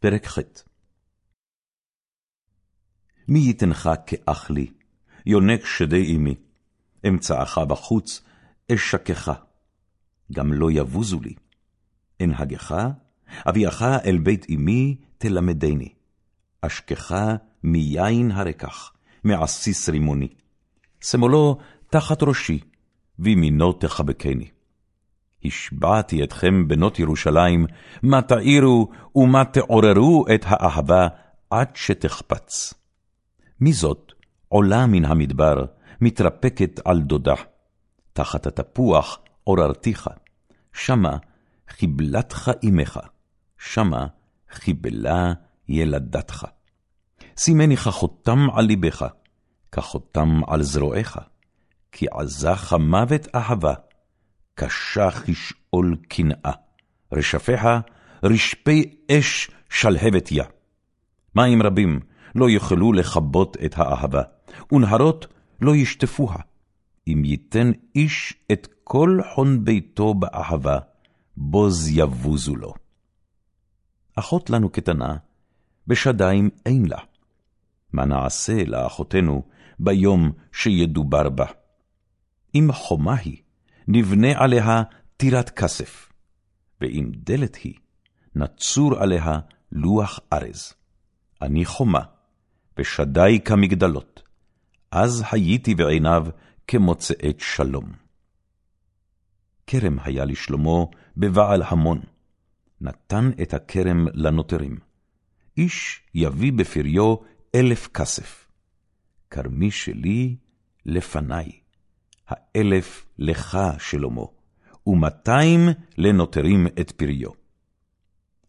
פרק ח' מי ייתנך כאח לי, יונק שדי אמי, אמצעך בחוץ, אשקך, גם לא יבוזו לי. אנהגך, אביאך אל בית אמי, תלמדני. אשכך מיין הרקח, מעסיס רימוני. שמאלו תחת ראשי, וימינו תחבקני. השבעתי אתכם, בנות ירושלים, מה תאירו ומה תעוררו את האהבה עד שתחפץ. מי זאת עולה מן המדבר, מתרפקת על דודה. תחת התפוח עוררתיך, שמה חיבלתך אמך, שמה חיבלה ילדתך. שימני כחותם על ליבך, כחותם על זרועיך, כי עזך מוות אהבה, קשה כשאול קנאה, רשפיה רשפי אש שלהבת יה. מים רבים לא יוכלו לכבות את האהבה, ונהרות לא ישטפוה. אם ייתן איש את כל חון ביתו באהבה, בוז יבוזו לו. אחות לנו קטנה, בשדיים אין לה. מה נעשה לאחותנו ביום שידובר בה? אם חומה היא, נבנה עליה טירת כסף, ואם דלת היא, נצור עליה לוח ארז. אני חומה, ושדי כמגדלות, אז הייתי בעיניו כמוצאת שלום. כרם היה לשלמה בבעל המון, נתן את הכרם לנותרים. איש יביא בפריו אלף כסף. כרמי שלי לפניי, האלף לך, שלמה, ומאתיים לנותרים את פריו.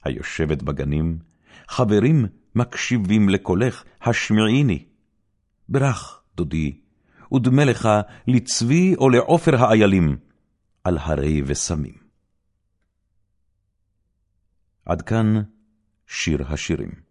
היושבת בגנים, חברים מקשיבים לקולך, השמיעיני. ברך, דודי, ודמה לך לצבי או לעופר האיילים, על הרי וסמים. עד כאן שיר השירים.